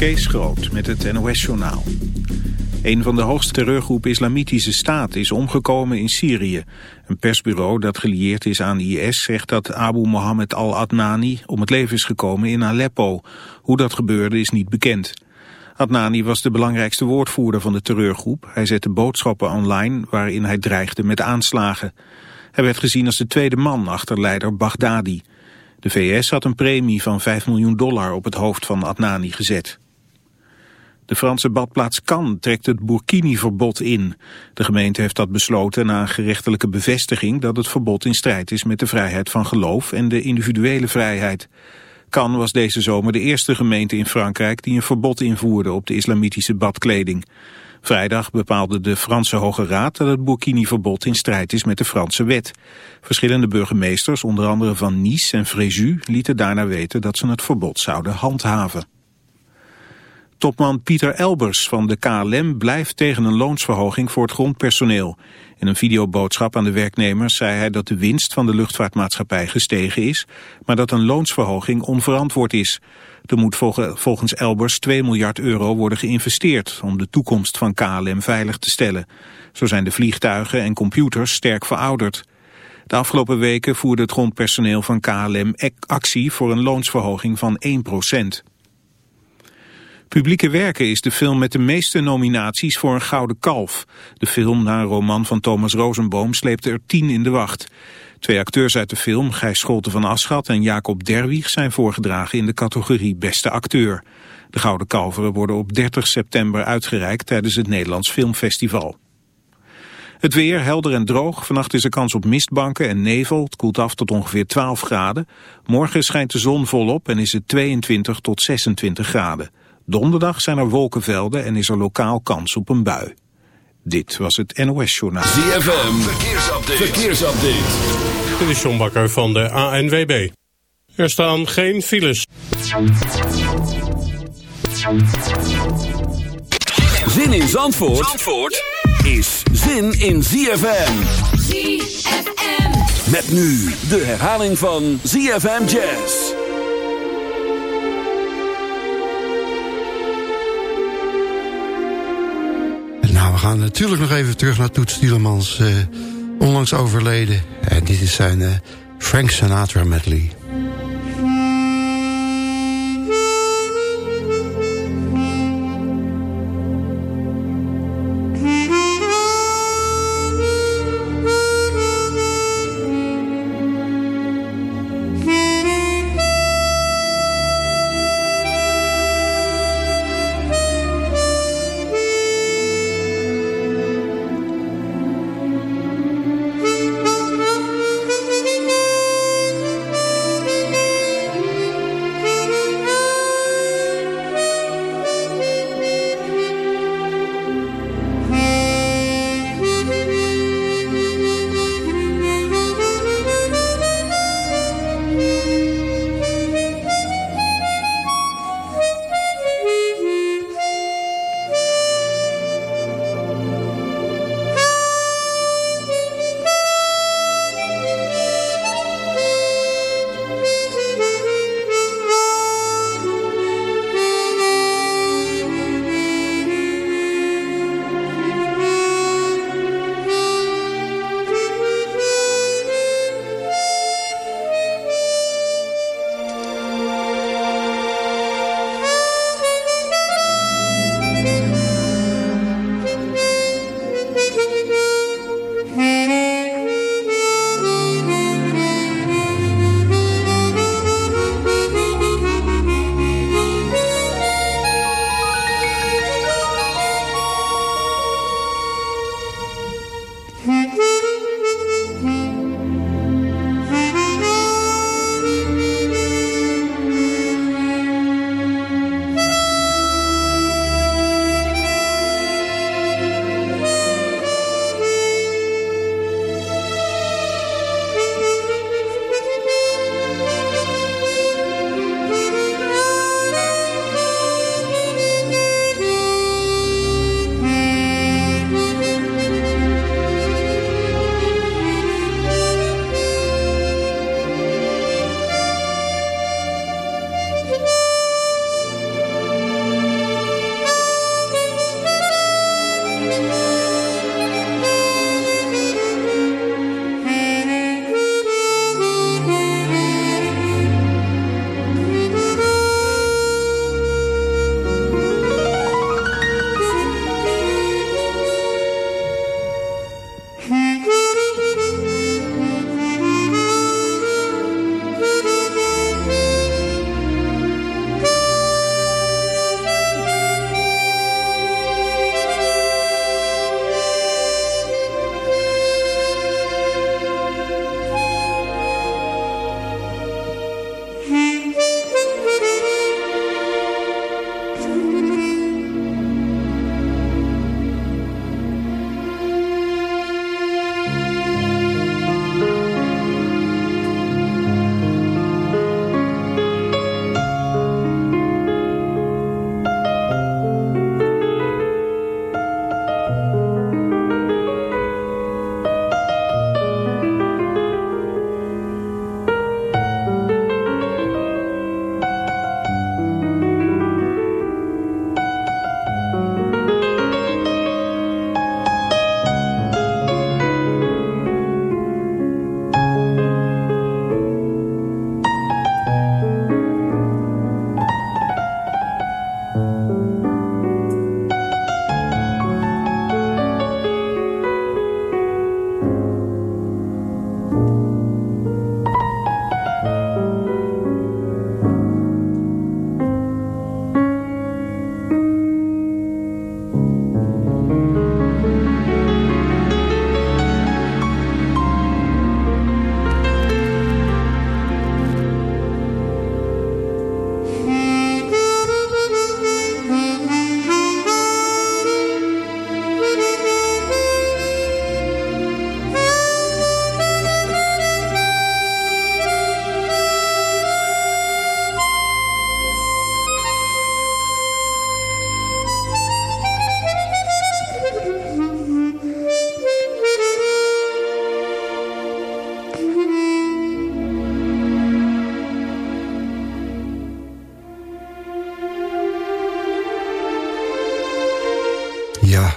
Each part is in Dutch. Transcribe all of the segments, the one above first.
Kees Groot met het NOS-journaal. Een van de hoogste terreurgroepen Islamitische Staat is omgekomen in Syrië. Een persbureau dat gelieerd is aan IS zegt dat Abu Mohammed al-Adnani om het leven is gekomen in Aleppo. Hoe dat gebeurde is niet bekend. Adnani was de belangrijkste woordvoerder van de terreurgroep. Hij zette boodschappen online waarin hij dreigde met aanslagen. Hij werd gezien als de tweede man achter leider Baghdadi. De VS had een premie van 5 miljoen dollar op het hoofd van Adnani gezet. De Franse badplaats Cannes trekt het burkini-verbod in. De gemeente heeft dat besloten na een gerechtelijke bevestiging dat het verbod in strijd is met de vrijheid van geloof en de individuele vrijheid. Cannes was deze zomer de eerste gemeente in Frankrijk die een verbod invoerde op de islamitische badkleding. Vrijdag bepaalde de Franse Hoge Raad dat het burkini-verbod in strijd is met de Franse wet. Verschillende burgemeesters, onder andere van Nice en Fréjus, lieten daarna weten dat ze het verbod zouden handhaven. Topman Pieter Elbers van de KLM blijft tegen een loonsverhoging voor het grondpersoneel. In een videoboodschap aan de werknemers zei hij dat de winst van de luchtvaartmaatschappij gestegen is, maar dat een loonsverhoging onverantwoord is. Er moet volgens Elbers 2 miljard euro worden geïnvesteerd om de toekomst van KLM veilig te stellen. Zo zijn de vliegtuigen en computers sterk verouderd. De afgelopen weken voerde het grondpersoneel van KLM actie voor een loonsverhoging van 1 procent. Publieke Werken is de film met de meeste nominaties voor een Gouden Kalf. De film, na een roman van Thomas Rosenboom, sleepte er tien in de wacht. Twee acteurs uit de film, Gijs Scholte van Aschat en Jacob Derwieg, zijn voorgedragen in de categorie Beste Acteur. De Gouden Kalveren worden op 30 september uitgereikt tijdens het Nederlands Filmfestival. Het weer helder en droog. Vannacht is er kans op mistbanken en nevel. Het koelt af tot ongeveer 12 graden. Morgen schijnt de zon volop en is het 22 tot 26 graden. Donderdag zijn er wolkenvelden en is er lokaal kans op een bui. Dit was het NOS Journaal. ZFM, verkeersupdate. verkeersupdate. Dit is John Bakker van de ANWB. Er staan geen files. Zin in Zandvoort, Zandvoort is zin in ZFM. ZFM. Met nu de herhaling van ZFM Jazz. Gaan natuurlijk nog even terug naar Toet Stielemans. Uh, onlangs overleden. En dit is zijn uh, Frank Sinatra medley.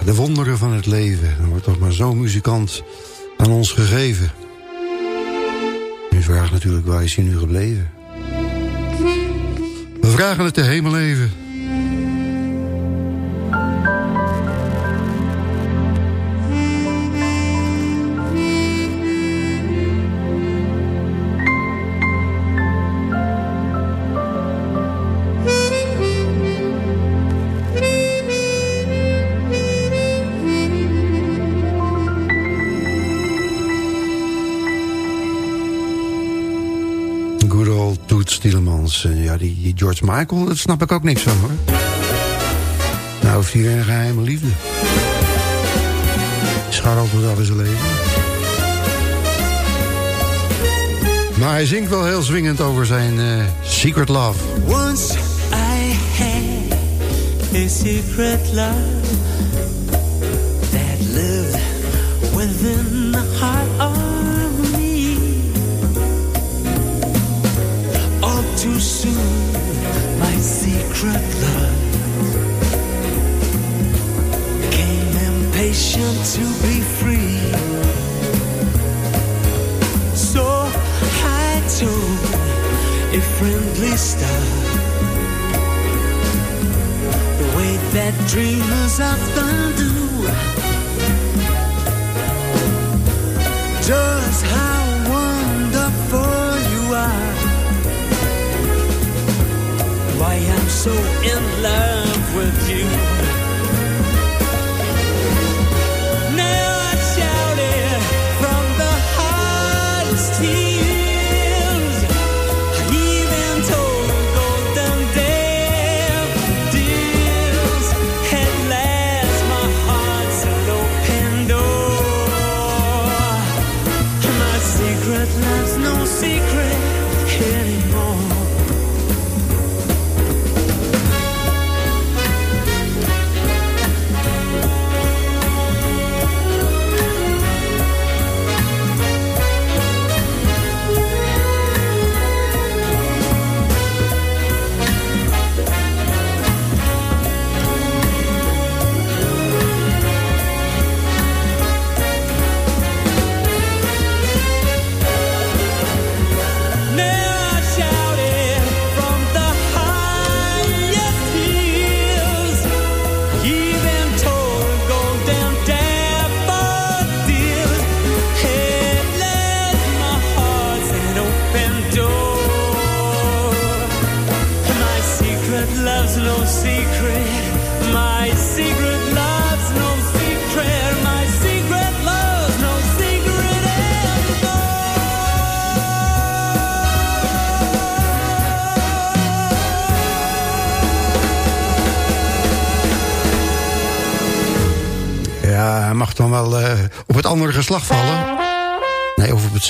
De wonderen van het leven. Er wordt toch maar zo'n muzikant aan ons gegeven. Nu vraagt natuurlijk, waar is hij nu gebleven? We vragen het de hemel even. Ja, die, George Michael, daar snap ik ook niks van, hoor. Nou heeft hij een geheime liefde. Scharrelt af in zijn leven. Maar hij zingt wel heel zwingend over zijn uh, secret love. Once I had a secret love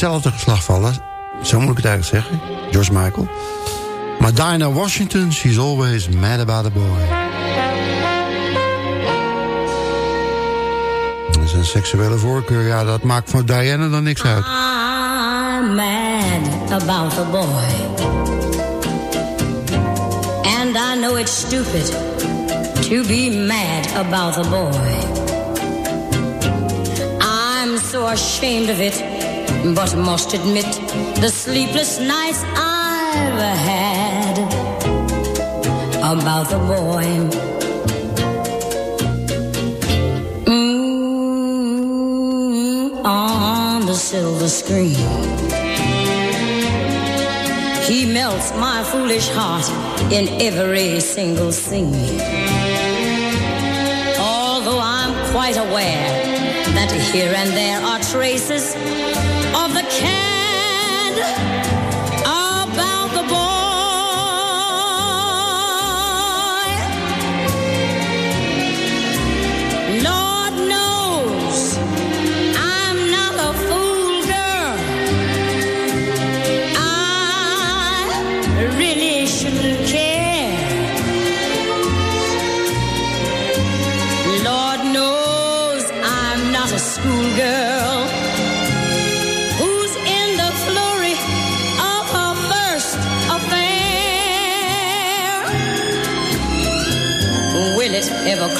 hetzelfde geslacht vallen. Zo moet ik het eigenlijk zeggen. George Michael. Maar Diana Washington, she's always mad about a boy. Dat is een seksuele voorkeur. Ja, dat maakt voor Diana dan niks uit. I'm mad about the boy. And I know it's stupid to be mad about the boy. so ashamed of it, but must admit the sleepless nights I've had about the boy. Mm, on the silver screen. He melts my foolish heart in every single scene. Although I'm quite aware that here and there are traces of the can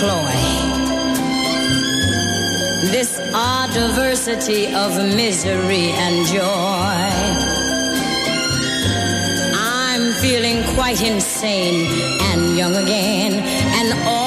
cloy. this odd diversity of misery and joy. I'm feeling quite insane and young again, and all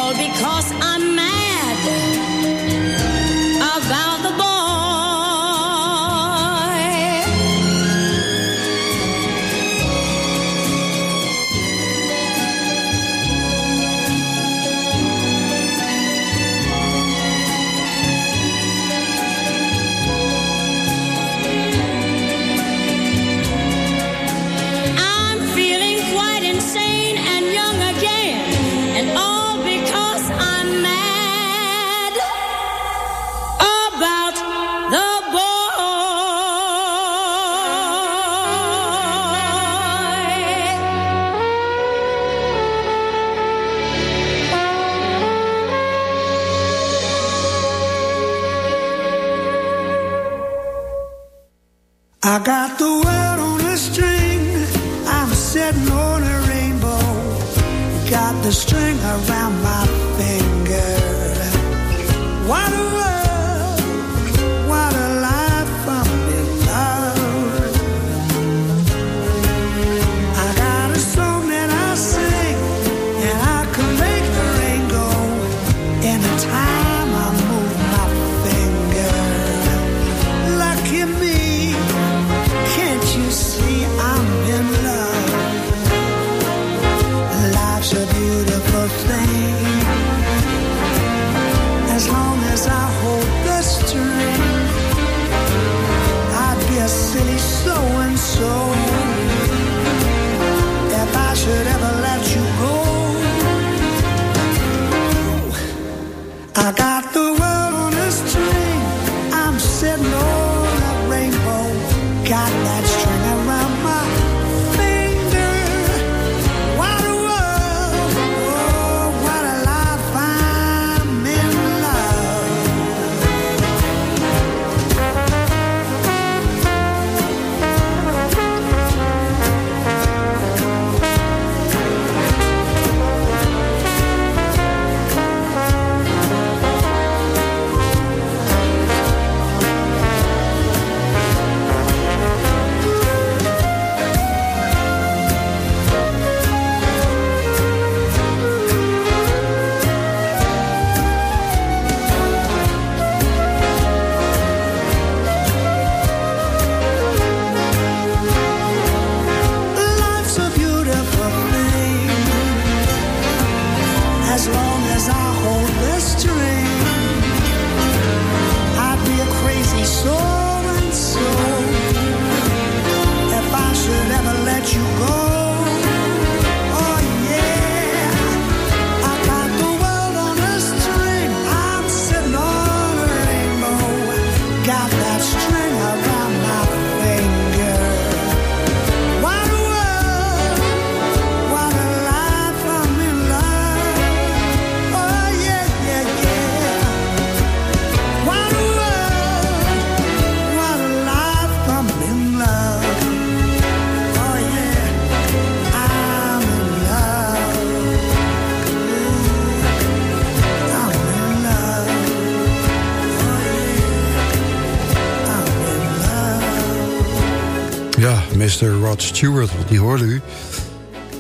Rod Stewart, want die hoorde u.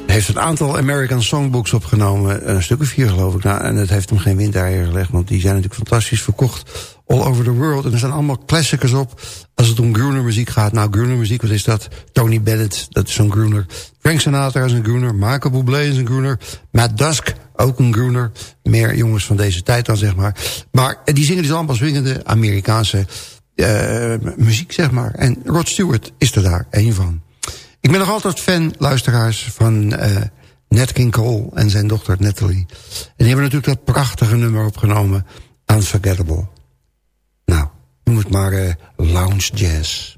Heeft een aantal American Songbooks opgenomen. Een stuk of vier geloof ik. Nou, en het heeft hem geen windeieren gelegd. Want die zijn natuurlijk fantastisch verkocht. All over the world. En er zijn allemaal classicers op. Als het om Gruner muziek gaat. Nou, Gruner muziek, wat is dat? Tony Bennett, dat is zo'n Gruner. Frank Sinatra is een Gruner. Michael Bublé is een Gruner. Matt Dusk, ook een Gruner. Meer jongens van deze tijd dan, zeg maar. Maar die zingen dus allemaal swingende Amerikaanse eh, muziek, zeg maar. En Rod Stewart is er daar één van. Ik ben nog altijd fan, luisteraars, van eh Nat King Cole en zijn dochter Natalie. En die hebben natuurlijk dat prachtige nummer opgenomen, Unforgettable. Nou, noem het maar eh, lounge jazz.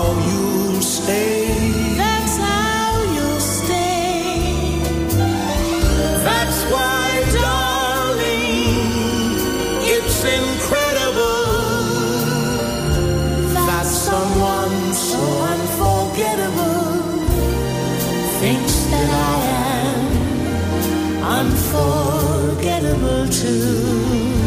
unforgettable too.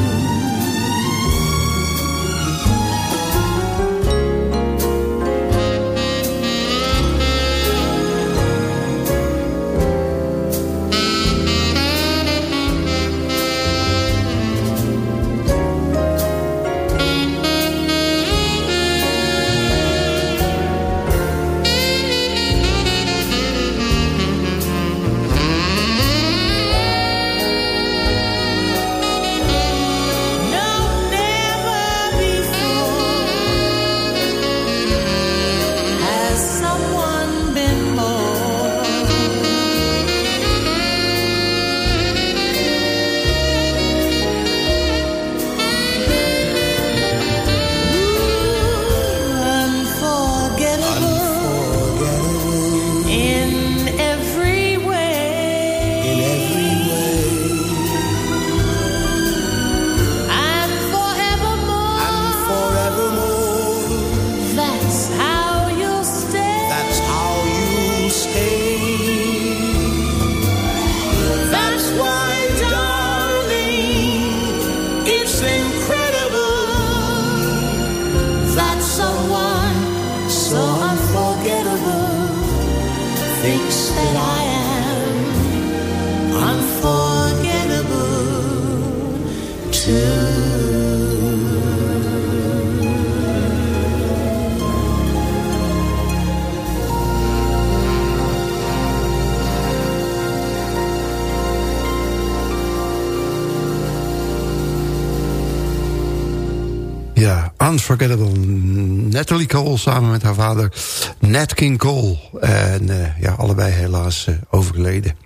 Cole samen met haar vader Nat King Cole. En eh, ja, allebei helaas eh, overleden.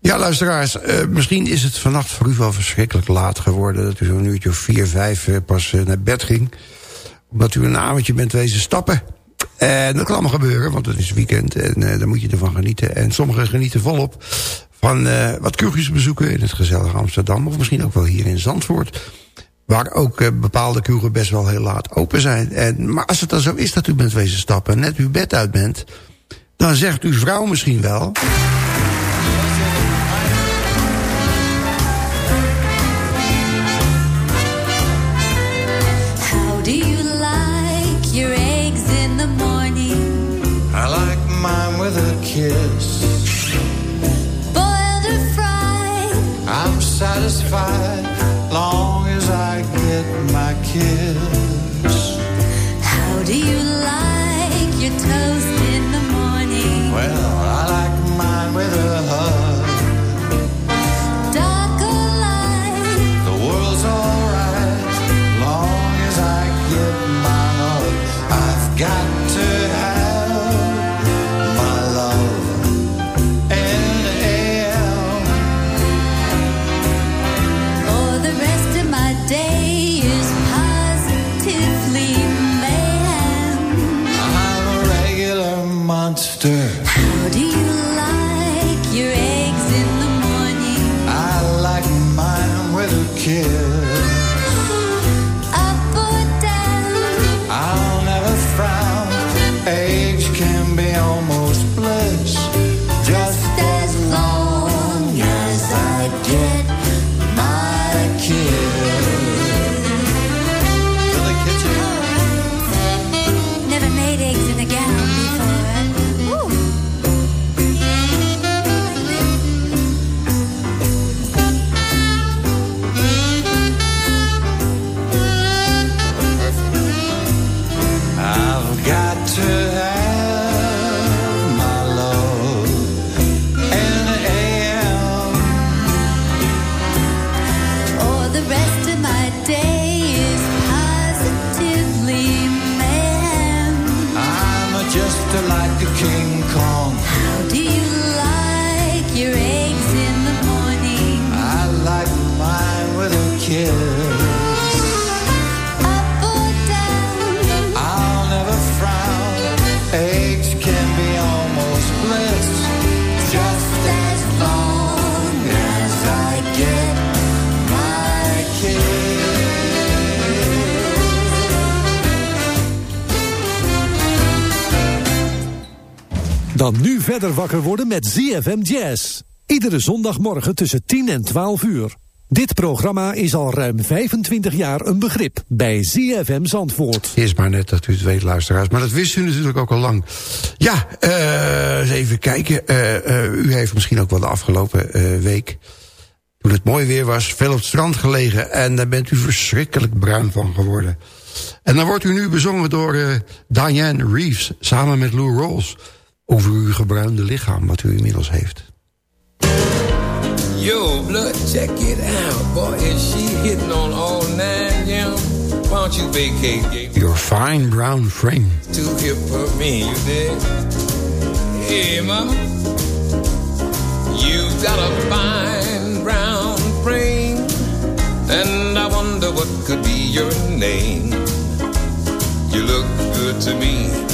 Ja, luisteraars, eh, misschien is het vannacht voor u wel verschrikkelijk laat geworden... dat u zo'n uurtje of vier, vijf pas naar bed ging. Omdat u een avondje bent wezen stappen. En dat kan allemaal gebeuren, want het is weekend en daar moet je ervan genieten. En sommigen genieten volop van wat kroegjes bezoeken in het gezellige Amsterdam... of misschien ook wel hier in Zandvoort... Waar ook eh, bepaalde kroegen best wel heel laat open zijn. En, maar als het dan zo is dat u bent wezen stappen... en net uw bed uit bent... dan zegt uw vrouw misschien wel... How do you like your eggs in the morning? I like mine with a kiss. Boiled or fried? I'm satisfied get my kiss. How do you like your toast in the morning? Well, I like mine with a verder wakker worden met ZFM Jazz. Iedere zondagmorgen tussen 10 en 12 uur. Dit programma is al ruim 25 jaar een begrip bij ZFM Zandvoort. Is maar net dat u het weet, luisteraars. Maar dat wist u natuurlijk ook al lang. Ja, eh, eens even kijken. Eh, eh, u heeft misschien ook wel de afgelopen week... toen het mooi weer was, veel op het strand gelegen... en daar bent u verschrikkelijk bruin van geworden. En dan wordt u nu bezongen door Diane Reeves... samen met Lou Rawls... over uw gebruinde lichaam, wat u inmiddels heeft. Yo, blood, check it out. Boy, is she hitting on all nine, yeah? Why don't you vacate, gay? Your fine brown frame. Too hip for me, you dig? Hey, mama. You got a fine brown frame. And I wonder what could be your name. You look good to me.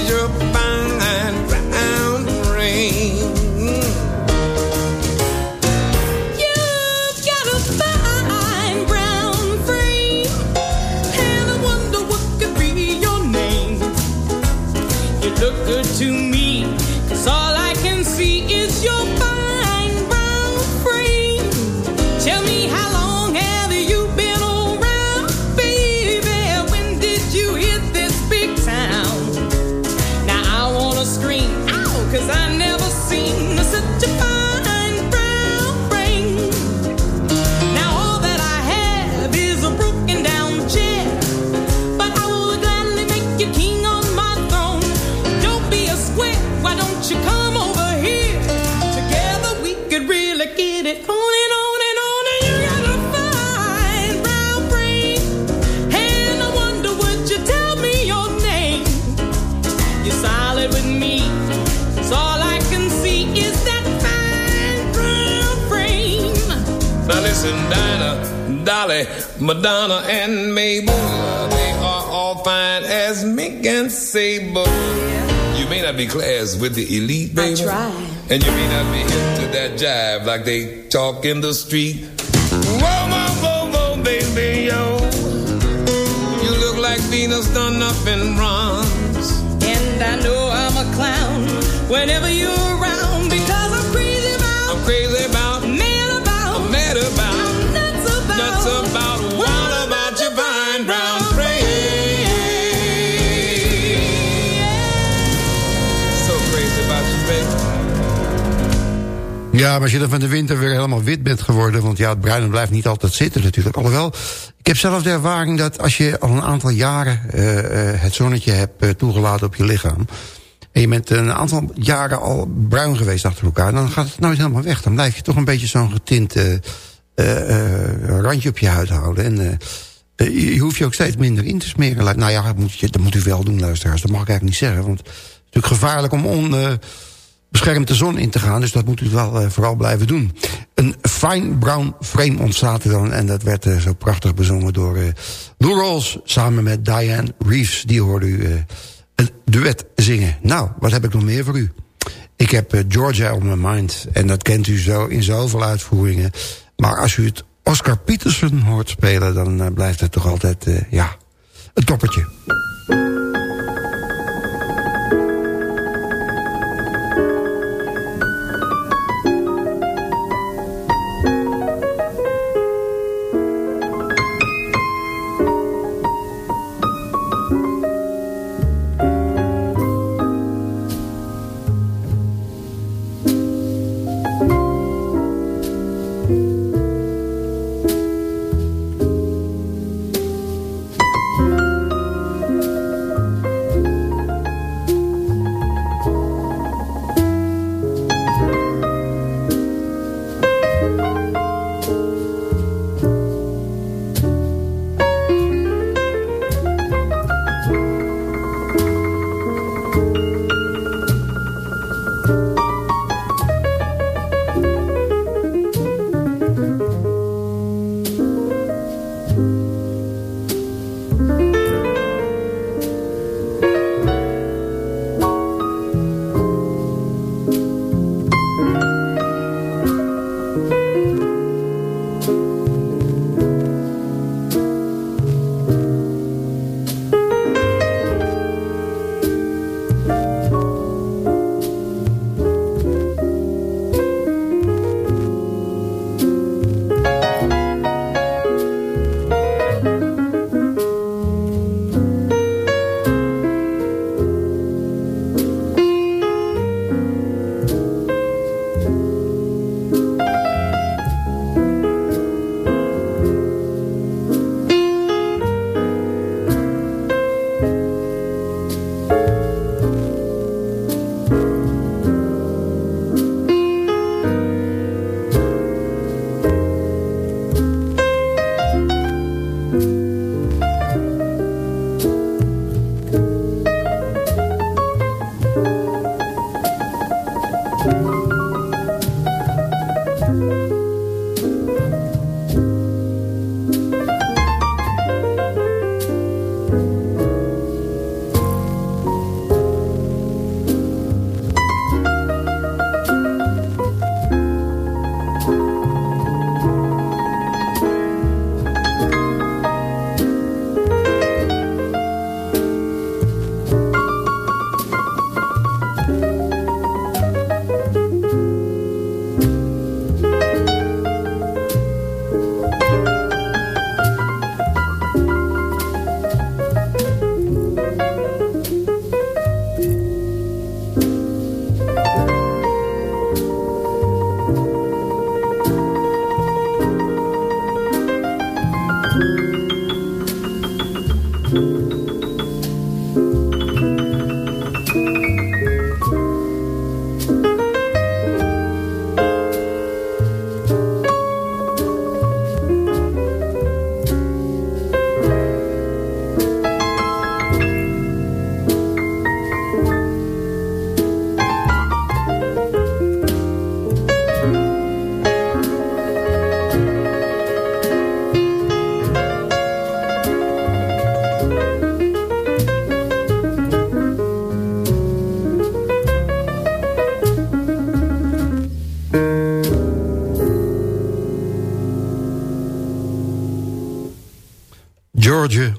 get it on and on and on. And you got a fine brown frame. And I wonder, would you tell me your name? You're solid with me. So all I can see is that fine brown frame. Now listen, Dinah, Dolly, Madonna, and Mabel. They are all fine as Mink and Sable. You may not be classed with the elite, baby. try. And you may not be hip to that jive like they talk in the street. Whoa, whoa, whoa, whoa, baby, yo. You look like Venus done up in bronze. And I know I'm a clown whenever you're Ja, maar als je dan van de winter weer helemaal wit bent geworden... want ja, het bruine blijft niet altijd zitten natuurlijk. Alhoewel, ik heb zelf de ervaring dat als je al een aantal jaren... eh, eh, het zonnetje hebt eh, toegelaten op je lichaam... en je bent een aantal jaren al bruin geweest achter elkaar... dan gaat het nooit helemaal weg. Dan blijf je toch een beetje zo'n getint randje op je huid houden. En je, je hoeft je ook steeds minder in te smeren. Nou ja, dat moet, je, dat moet u wel doen, luisteraars. Dat mag ik eigenlijk niet zeggen. Want het is natuurlijk gevaarlijk om on... beschermd de zon in te gaan. Dus dat moet u wel eh, vooral blijven doen. Een fine brown frame ontstaat er dan. En dat werd eh, zo prachtig bezongen door eh Lou Rawls... samen met Diane Reeves. Die hoorde u een duet zingen. Nou, wat heb ik nog meer voor u? Ik heb Georgia on my mind. En dat kent u zo in zoveel uitvoeringen. Maar als u het Oscar Peterson hoort spelen... dan blijft het toch altijd, ja, een toppertje.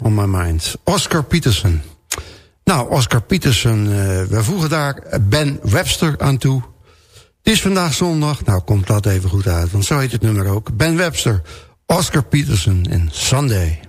On my mind. Oscar Peterson. Nou, Oscar Peterson, uh, we voegen daar Ben Webster aan toe. Het is vandaag zondag, nou komt dat even goed uit, want zo heet het nummer ook. Ben Webster, Oscar Peterson en Sunday.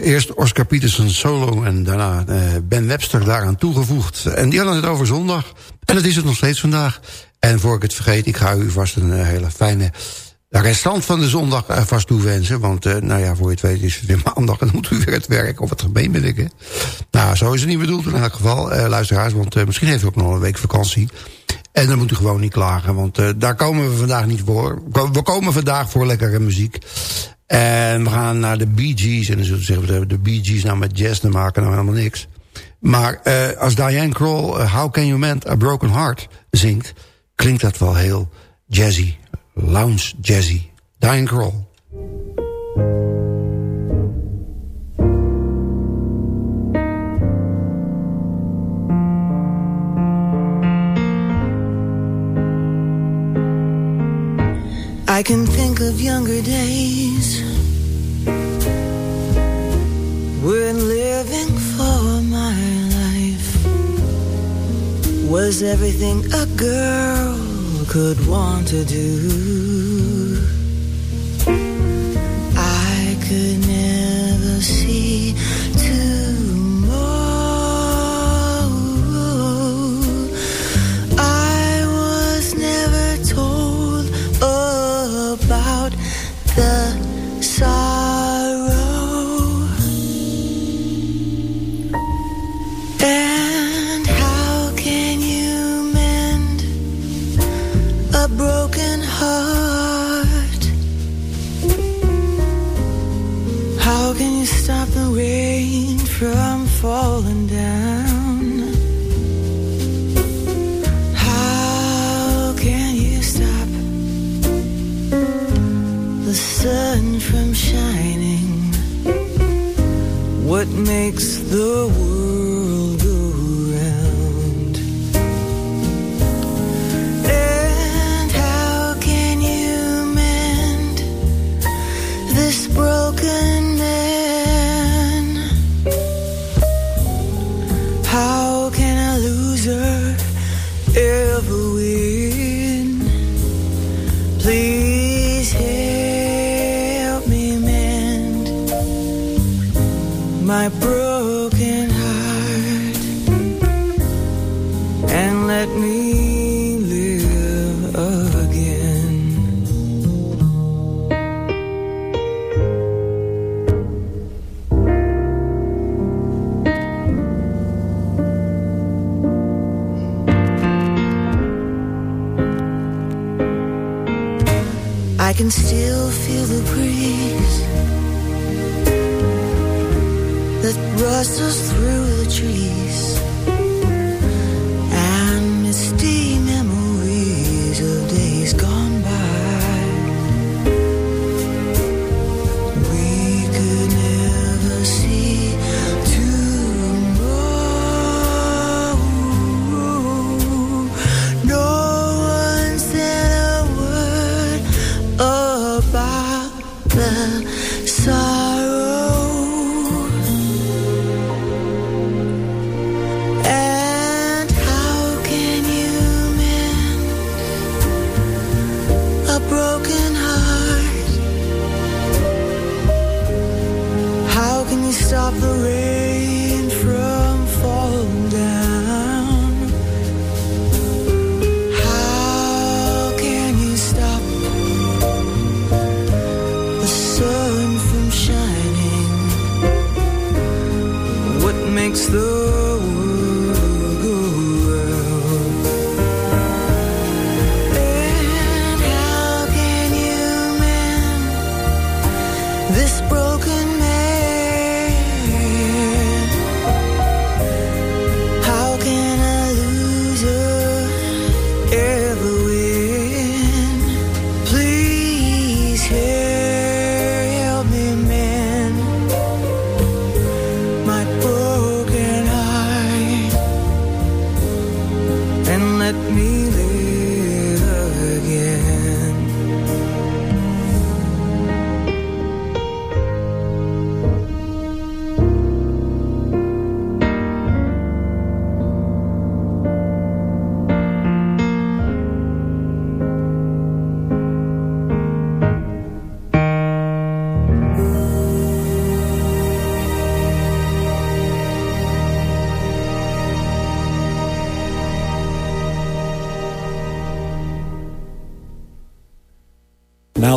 Eerst Oscar Peterson solo en daarna eh, Ben Webster daaraan toegevoegd. En die hadden het over zondag. En dat is het nog steeds vandaag. En voor ik het vergeet, ik ga u vast een eh, hele fijne restant van de zondag eh, vast toewensen. Want nou ja, voor je het weet is het weer maandag en dan moet u weer het werk. Of wat gemeen ben ik, hè? Nou, zo is het niet bedoeld in elk geval, luisteraars. Want misschien heeft u ook nog een week vakantie. En dan moet u gewoon niet klagen, want eh, daar komen we vandaag niet voor. We komen vandaag voor lekkere muziek. En we gaan naar de Bee Gees. En dan zullen ze zeggen, de Bee Gees nou met jazz te maken, nou helemaal niks. Maar eh, als Diane Kroll eh, How Can You Mend a Broken Heart zingt... klinkt dat wel heel jazzy, lounge jazzy. Diane Kroll. I can think of younger days when living for my life was everything a girl could want to do.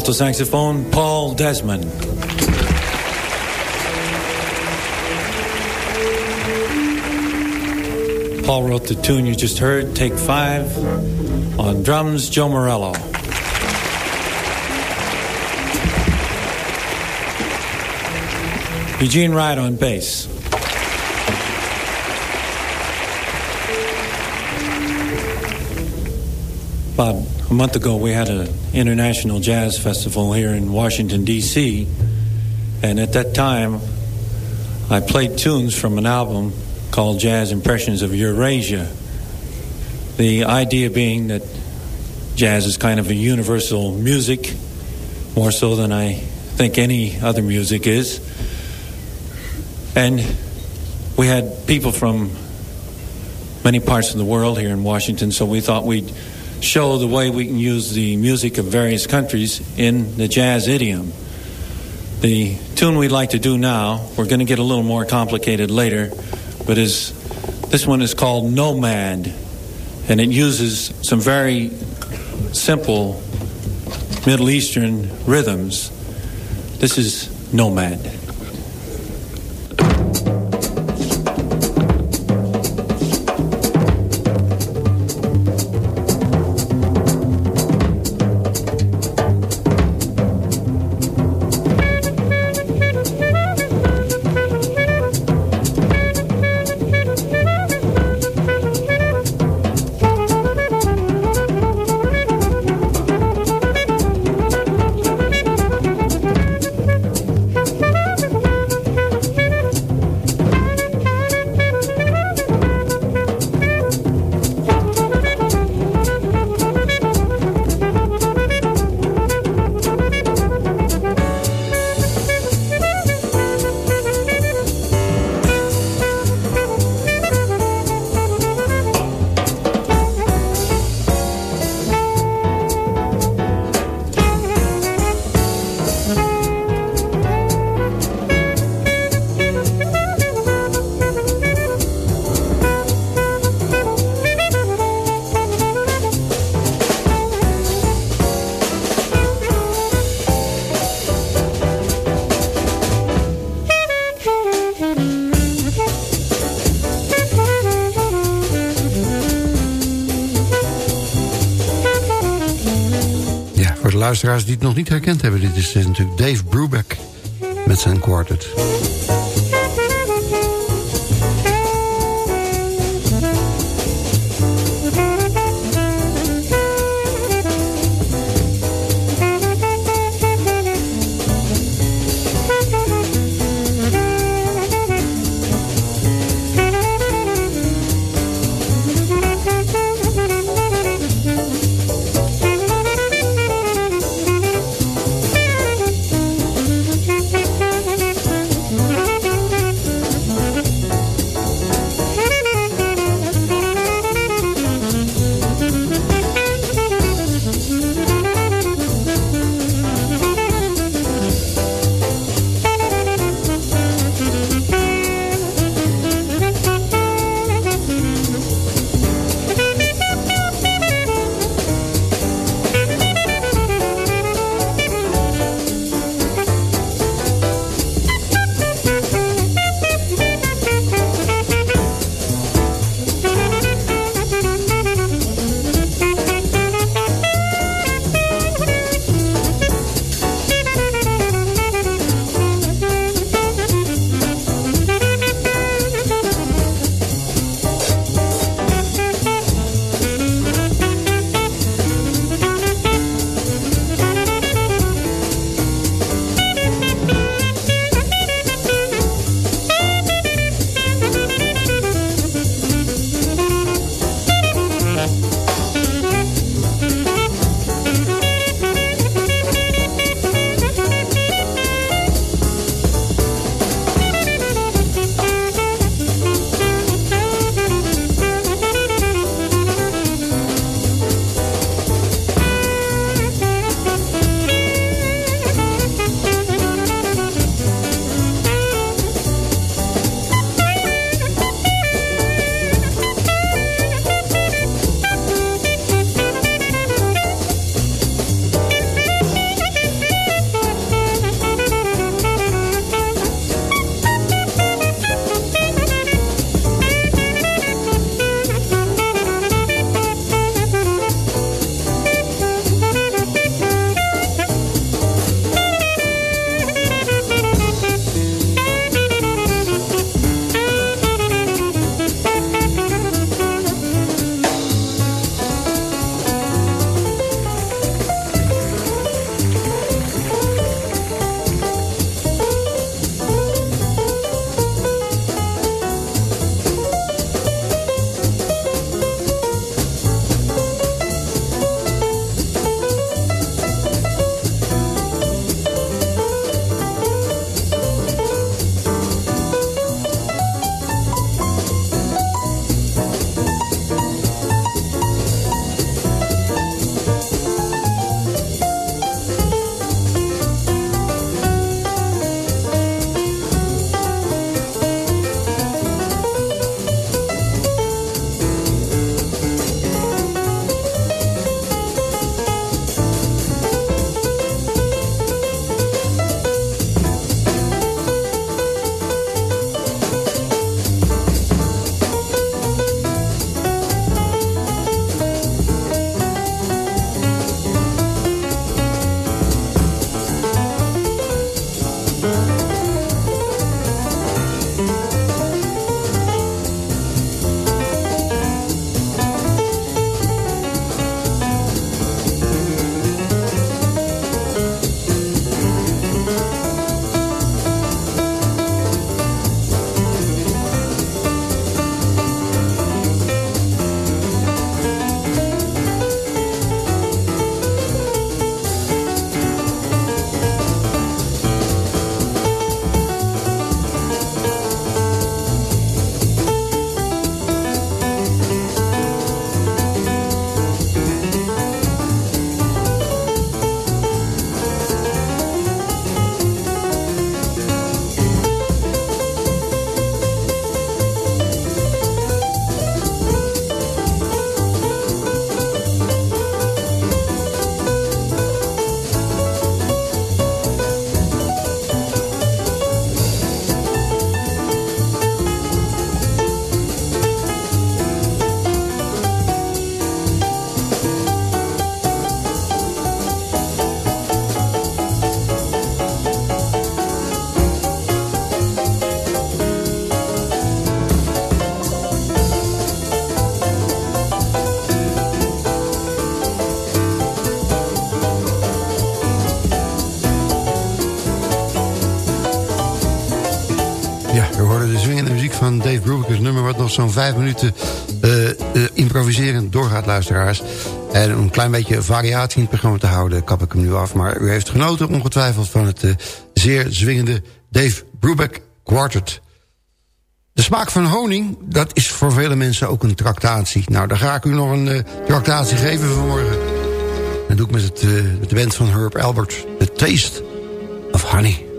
Alto saxophone, Paul Desmond. Paul wrote the tune you just heard, Take Five. On drums, Joe Morello. Eugene Wright on bass. About a month ago, we had an international jazz festival here in Washington, D.C. And at that time, I played tunes from an album called Jazz Impressions of Eurasia. The idea being that jazz is kind of a universal music, more so than I think any other music is. And we had people from many parts of the world here in Washington, so we thought we'd show the way we can use the music of various countries in the jazz idiom. The tune we'd like to do now, we're going to get a little more complicated later, but is this one is called Nomad, and it uses some very simple Middle Eastern rhythms. This is Nomad. Luisteraars die het nog niet herkend hebben... dit is natuurlijk Dave Brubeck met zijn quartet. Vijf minuten uh, improviserend doorgaat, luisteraars. En om een klein beetje variatie in het programma te houden... kap ik hem nu af. Maar u heeft genoten ongetwijfeld van het uh, zeer zwingende Dave Brubeck Quartet. De smaak van honing, dat is voor vele mensen ook een tractatie. Nou, daar ga ik u nog een tractatie geven vanmorgen. Dat doe ik met, het, met de band van Herb Albert. The Taste of Honey.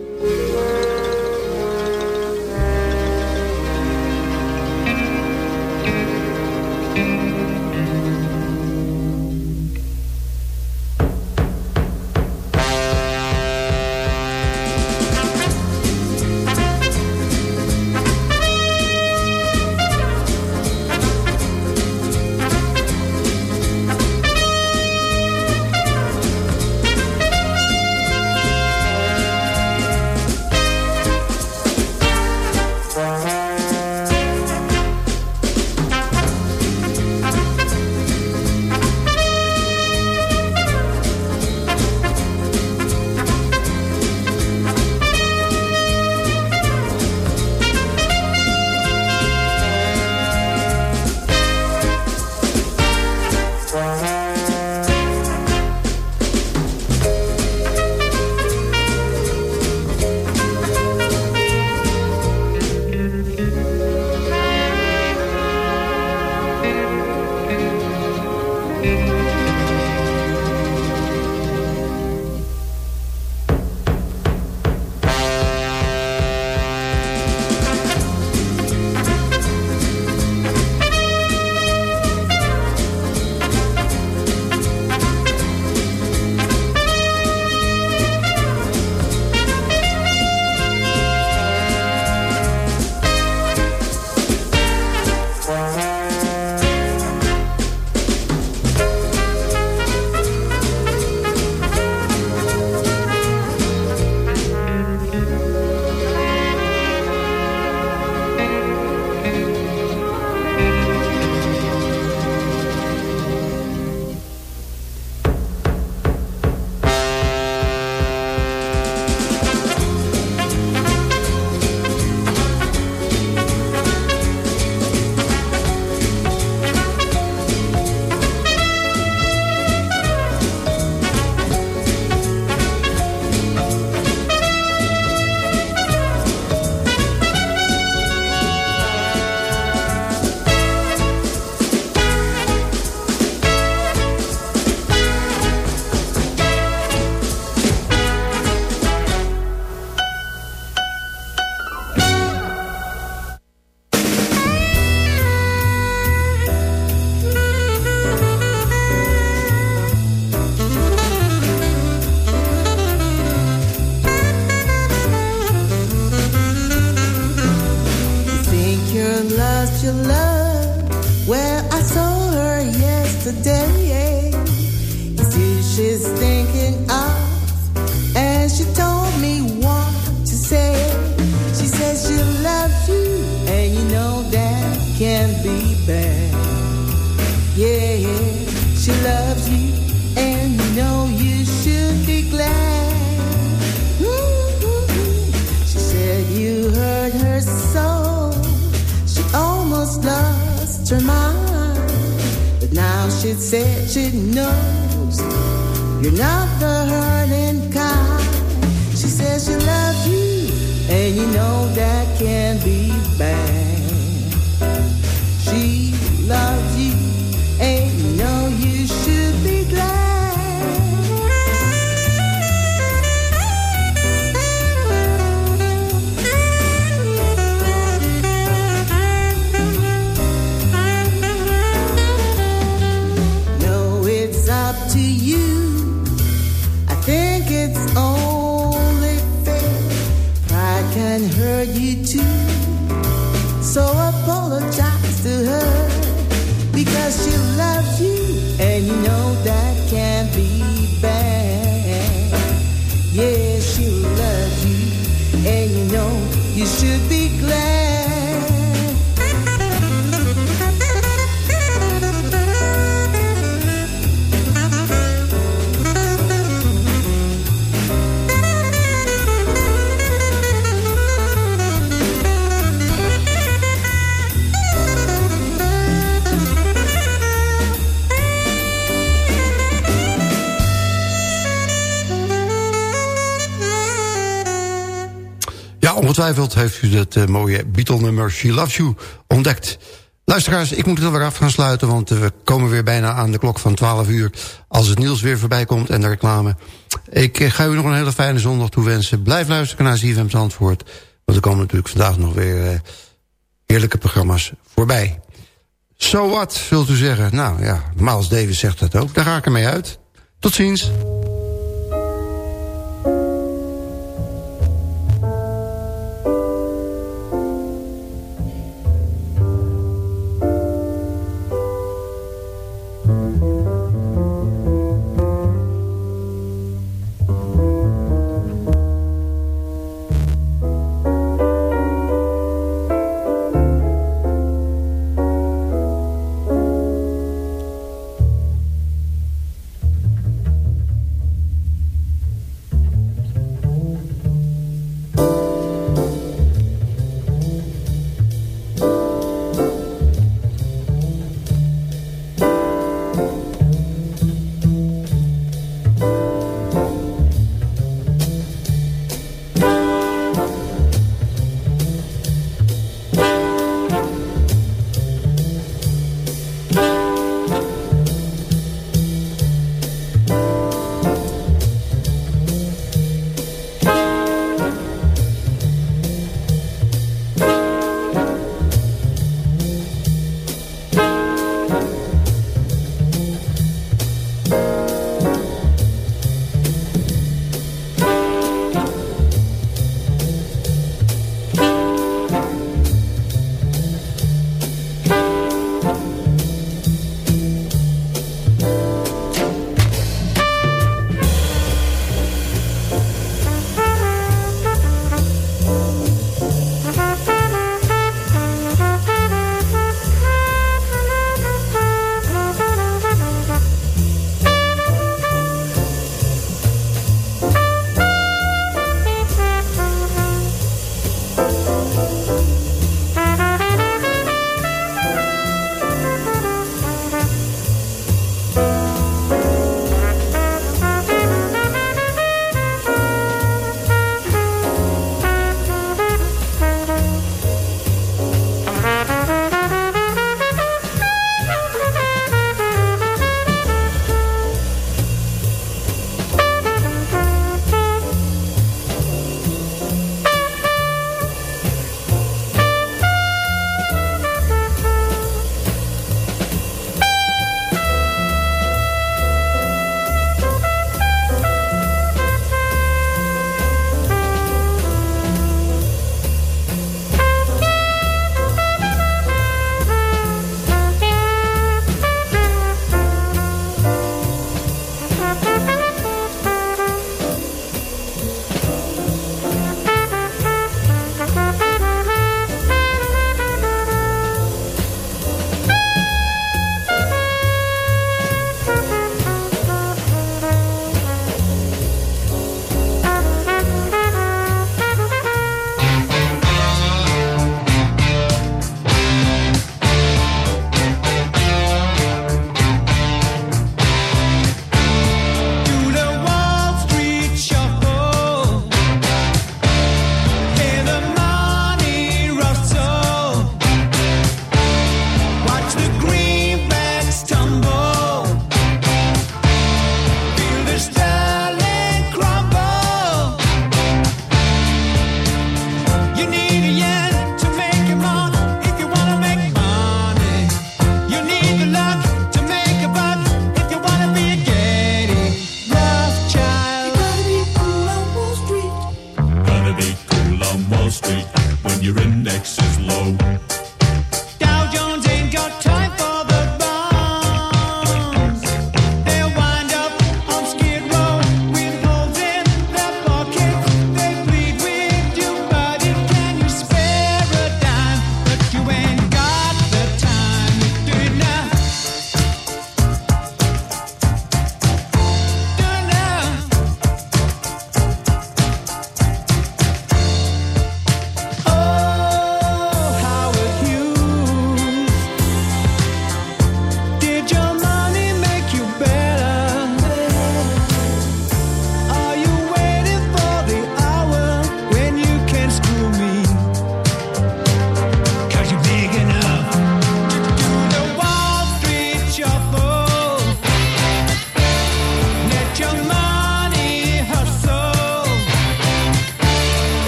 turned last your love Well, I saw her yesterday. You see, she's thinking of, and she told me what to say. She says she loves you, and you know that can't be bad. Yeah, yeah, she loves. She said she knows you're not the hurting kind. She says she loves you, and you know that can be bad. She loves Ongetwijfeld heeft u dat eh, mooie Beatle-nummer She Loves You ontdekt. Luisteraars, ik moet het alweer af gaan sluiten... want we komen weer bijna aan de klok van 12 uur... als het nieuws weer voorbij komt en de reclame. Ik eh, ga u nog een hele fijne zondag toewensen. Blijf luisteren naar ZFM Zandvoort. Want er komen natuurlijk vandaag nog weer eh, heerlijke programma's voorbij. So what, zult u zeggen? Nou ja, Miles Davis zegt dat ook. Daar ga ik ermee uit. Tot ziens.